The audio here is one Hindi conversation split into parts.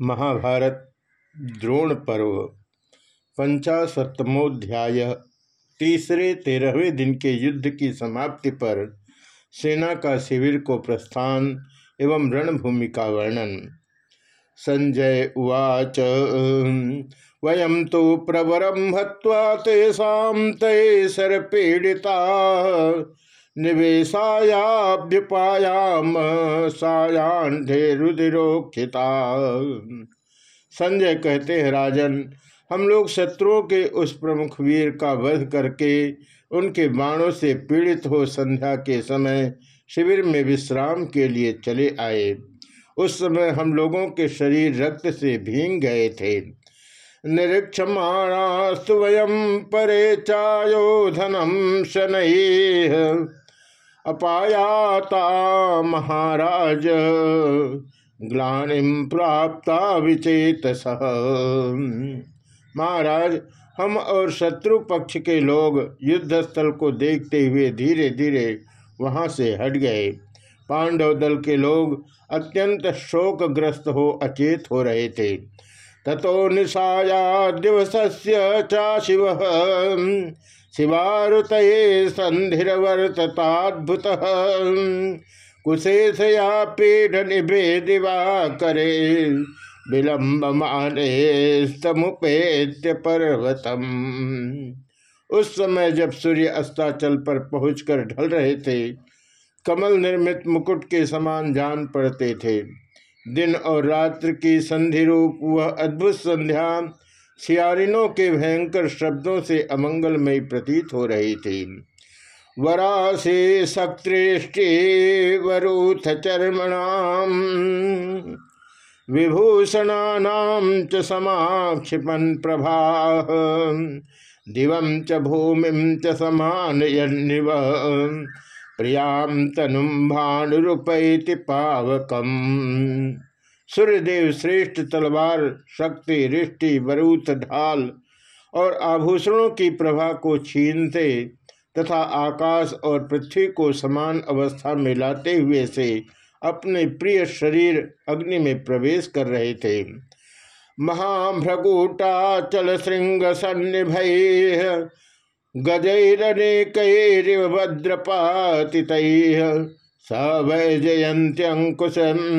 महाभारत द्रोण पर्व, पंचाशतमोध्याय, तीसरे तेरहवें दिन के युद्ध की समाप्ति पर सेना का शिविर को प्रस्थान एवं रणभूमि का वर्णन। संजय उवाच वयम तो प्रवरम हवा तेषा ते सर्पीड़िता निवेशायाभ्युपायाम सायांधे रुदिरोक्षिता संजय कहते हैं, राजन, हम लोग शत्रुओं के उस प्रमुख वीर का वध करके उनके बाणों से पीड़ित हो संध्या के समय शिविर में विश्राम के लिए चले आए। उस समय हम लोगों के शरीर रक्त से भींग गए थे। निरीक्षमाणास्तु वयम परे चायोधनम शनै अपायाता महाराज। ग्लानिम प्राप्त विचेत महाराज, हम और शत्रु पक्ष के लोग युद्ध स्थल को देखते हुए धीरे धीरे वहाँ से हट गए। पांडव दल के लोग अत्यंत शोकग्रस्त हो, अचेत हो रहे थे। ततो निशाया दिवस चा शिव। शिवारुत संधिवर्तताद्भुत कुशेषया पीढ़ निभे दिवा करे विलम्ब माने समुपेत्य पर्वतम। उस समय जब सूर्य अस्ताचल पर पहुंचकर ढल रहे थे, कमल निर्मित मुकुट के समान जान पड़ते थे। दिन और रात्र की संधि रूप वह अद्भुत संध्या सियारिनों के भयंकर शब्दों से अमंगलमय प्रतीत हो रही थी। वरासे सक्तृष्टि वरूथ चर्मणाम, विभूषणानाम च समाक्षिपन प्रभा दिवम च भूमि च समान यन्निव प्रियाम तनुम भानुरूपैति पावकम। सूर्यदेव श्रेष्ठ तलवार, शक्ति, रिष्टि बरूथ ढाल और आभूषणों की प्रभा को छीनते तथा आकाश और पृथ्वी को समान अवस्था में लाते हुए से अपने प्रिय शरीर अग्नि में प्रवेश कर रहे थे। महाभ्रगुटा चल श्रृंग सन्निभय गजैरनेकैरिव भद्रपाति सवै जयंत्यंकुश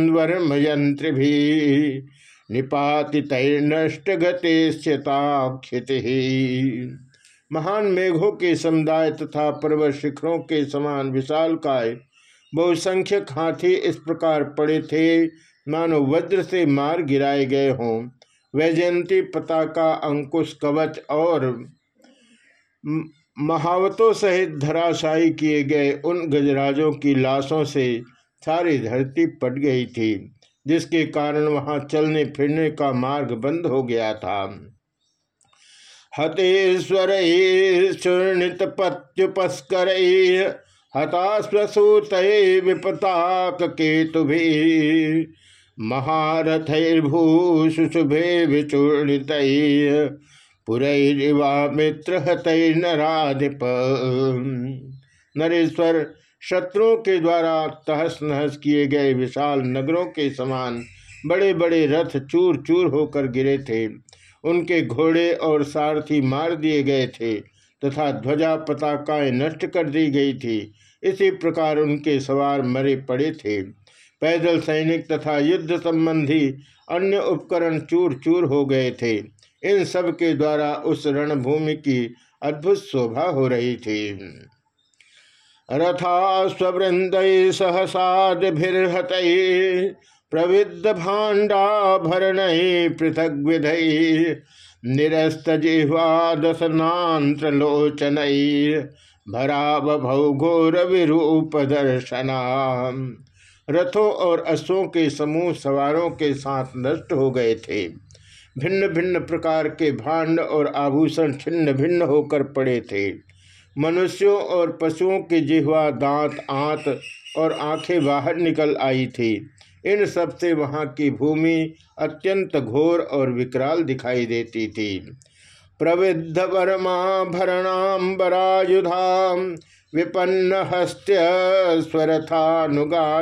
वर्म यंत्र भी निपाति नष्ट गतिश्चिताक्षिति महान मेघों के समुदाय तथा पर्वत शिखरों के समान विशाल काय बहुसंख्यक हाथी इस प्रकार पड़े थे, मानो वज्र से मार गिराए गए हों। वैजयंती पताका, अंकुश, कवच और महावतों सहित धराशायी किए गए उन गजराजों की लाशों से सारी धरती पट गई थी, जिसके कारण वहाँ चलने फिरने का मार्ग बंद हो गया था। हतेश्वर चूर्णित पत्युपस्कर हताश्वसूत विपताक केतु भी महारथैर्भूषुभे विचूर्णित पुरैरिवा मित्र हतै नराधिप नरेश्वर शत्रुओं के द्वारा तहस नहस किए गए विशाल नगरों के समान बड़े बड़े रथ चूर चूर होकर गिरे थे। उनके घोड़े और सारथी मार दिए गए थे तथा ध्वजा पताकाएँ नष्ट कर दी गई थी। इसी प्रकार उनके सवार मरे पड़े थे। पैदल सैनिक तथा युद्ध संबंधी अन्य उपकरण चूर चूर हो गए थे। इन सब के द्वारा उस रणभूमि की अद्भुत शोभा हो रही थी। रथा स्वृंद सहसादिर्हत प्रविद्ध भाण्डाभरण पृथक विध निरस्त जिह्वादसनांत्रलोचन भरा घोर विरूप दर्शना। रथों और अश्वों के समूह सवारों के साथ नष्ट हो गए थे। भिन्न भिन्न प्रकार के भांड और आभूषण छिन्न भिन्न होकर पड़े थे। मनुष्यों और पशुओं की जिहवा, दांत, आंत और आँखें बाहर निकल आई थी। इन सबसे वहाँ की भूमि अत्यंत घोर और विकराल दिखाई देती थी। प्रविद्ध वर्मा भरणाम्बरायुधा विपन्न हस्त्य स्वरथानुगा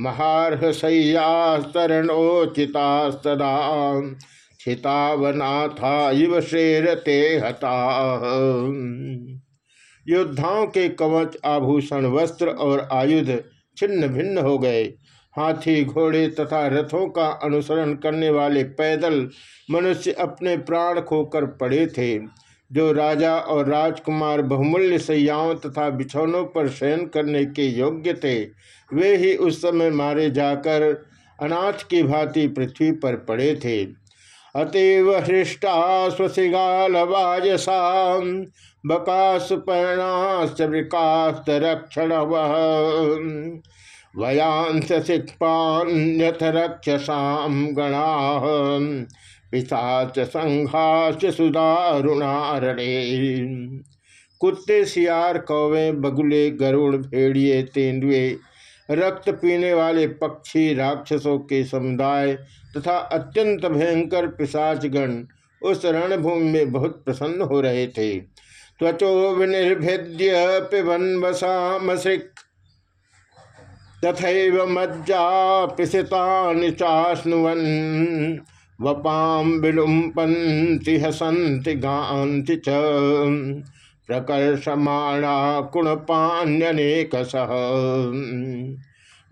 महारहसैयास्तरणोचिता सदा छितावनाथा हता। योद्धाओं के कवच, आभूषण, वस्त्र और आयुध छिन्न भिन्न हो गए। हाथी, घोड़े तथा रथों का अनुसरण करने वाले पैदल मनुष्य अपने प्राण खोकर पड़े थे। जो राजा और राजकुमार बहुमूल्य सैयाओं तथा बिछौनों पर शयन करने के योग्य थे, वे ही उस समय मारे जाकर अनाथ की भांति पृथ्वी पर पड़े थे। अतीव हृष्टा स्वसिगालवाजसा बकासुपर्णाश्च रक्षण वह वयांस सिक्पान्यथ रक्षसाम गणा। पिशाच संघाच सुदारुणारणे कुत्ते सियार कौवे, बगुले गरुड़ भेड़िए तेंदुए, रक्त पीने वाले पक्षी राक्षसों के समुदाय तथा अत्यंत भयंकर पिशाचगण उस रणभूमि में बहुत प्रसन्न हो रहे थे। त्वचो विनिर्भेद्य पिबन वसामसिक तथा मज्जा पिसिता चाश्नुवन। वपाम विलुम्पन्ति हसंति गांति च। प्रकर्षमाणा कुणपान्यनेक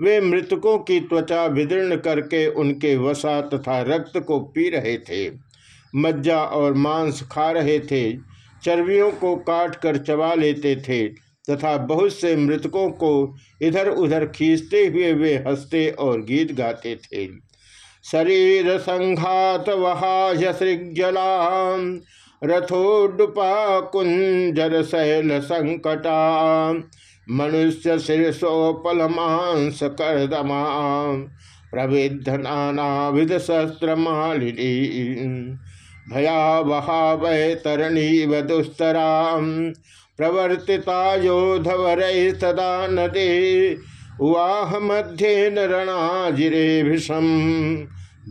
वे मृतकों की त्वचा विदीर्ण करके उनके वसा तथा रक्त को पी रहे थे, मज्जा और मांस खा रहे थे चर्बियों को काट कर चबा लेते थे तथा बहुत से मृतकों को इधर उधर खींचते हुए वे हँसते और गीत गाते थे। शरीर संघात वहाय सृजला रथोडुपा कुंजर शैल संकटा मनुष्य शीर्षोपल मांस कर्दमा प्रविध नानाविध शस्त्र मालिनी भयावहा वै तरणी दुस्तरा प्रवर्तिता योधवर सदा नदी वाह मध्य नरणाजिरे भीषम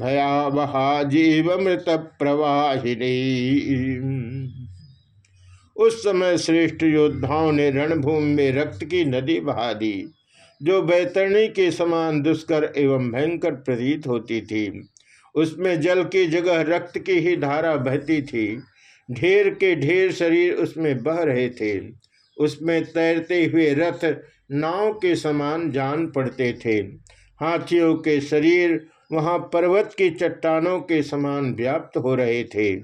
भयावहा जीव मृत प्रवाहिनी उस समय श्रेष्ठ योद्धाओं ने रणभूमि में रक्त की नदी बहा दी, जो बैतरणी के समान दुष्कर एवं भयंकर प्रतीत होती थी। उसमें जल की जगह रक्त की ही धारा बहती थी। ढेर के ढेर शरीर उसमें बह रहे थे। उसमें तैरते हुए रथ नाव के समान जान पड़ते थे। हाथियों के शरीर वहाँ पर्वत की चट्टानों के समान व्याप्त हो रहे थे।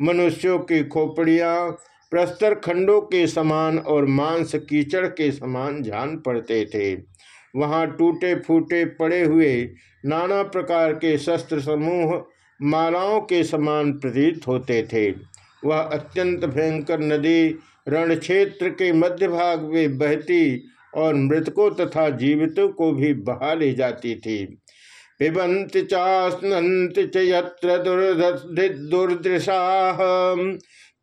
मनुष्यों की खोपड़ियाँ प्रस्तर खंडों के समान और मांस कीचड़ के समान जान पड़ते थे। वहाँ टूटे फूटे पड़े हुए नाना प्रकार के शस्त्र समूह मालाओं के समान प्रतीत होते थे। वह अत्यंत भयंकर नदी रण क्षेत्र के मध्य भाग में बहती और मृतकों तथा जीवितों को भी बहा ले जाती थी। पिबंत चास्नंत च यत्र दुर्दृशा।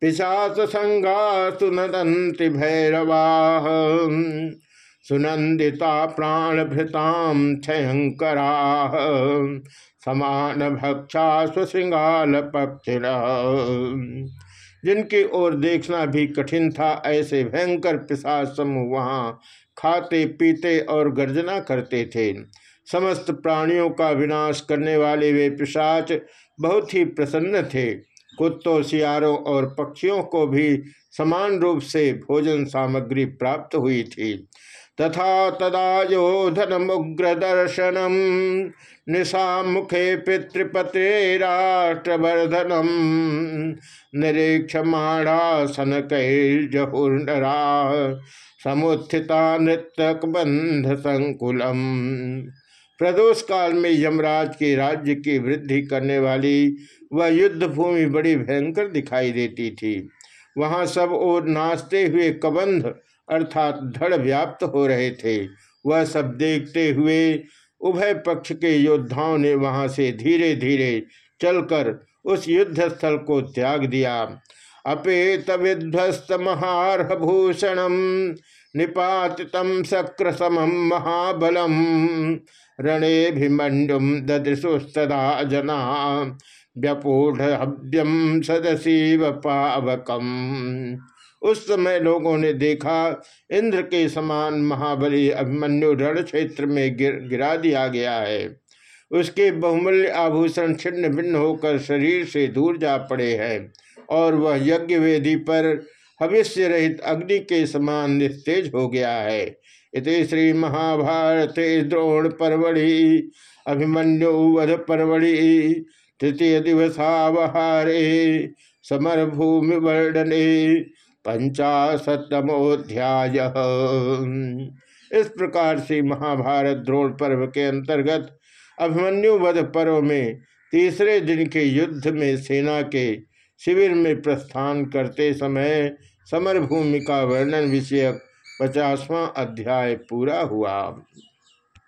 पिशाच संगा सुनदंति भैरवा। सुनंदिता प्राणभृताम क्षयंकरा समान भक्षा सुशृंगाल पक्षिण जिनकी ओर देखना भी कठिन था, ऐसे भयंकर पिशाच समूह वहाँ खाते, पीते और गर्जना करते थे। समस्त प्राणियों का विनाश करने वाले वे पिशाच बहुत ही प्रसन्न थे। कुत्तों, सियारों और पक्षियों को भी समान रूप से भोजन सामग्री प्राप्त हुई थी। तथा तदा दर्शनम निशा मुखे पितृपते राष्ट्रवर्धनम निरीक्षमाणासन कैर्जहुर्नरा समुत्थिता नृतक बंध संकुलम प्रदोष काल में यमराज के राज्य की वृद्धि करने वाली वह युद्ध भूमि बड़ी भयंकर दिखाई देती थी। वहाँ सब ओर नाचते हुए कबंध अर्थात धड़ व्याप्त हो रहे थे। वह सब देखते हुए उभय पक्ष के योद्धाओं ने वहाँ से धीरे धीरे चलकर उस युद्ध स्थल को त्याग दिया। अपेत विध्वस्त महारह शक्र समम महाबलम रणे भिमंडुम ददृशुस्तदा जना। व्यपूढ़ सदशीव पावकम। उस समय लोगों ने देखा इंद्र के समान महाबली अभिमन्यु रण क्षेत्र में गिर, गिरा दिया गया है। उसके बहुमूल्य आभूषण छिन्न भिन्न होकर शरीर से दूर जा पड़े हैं और वह यज्ञ वेदी पर भविष्य रहित अग्नि के समान निस्तेज हो गया है। इति श्री महाभारत द्रोण परवड़ी अभिमन्यु वध परवड़ी तृतीय दिवसावहारे समर भूमि वर्णने पंचाशतमोध्याय इस प्रकार से महाभारत द्रोण पर्व के अंतर्गत अभिमन्यु वध पर्व में तीसरे दिन के युद्ध में सेना के शिविर में प्रस्थान करते समय समर भूमि का वर्णन विषयक पचासवां अध्याय पूरा हुआ।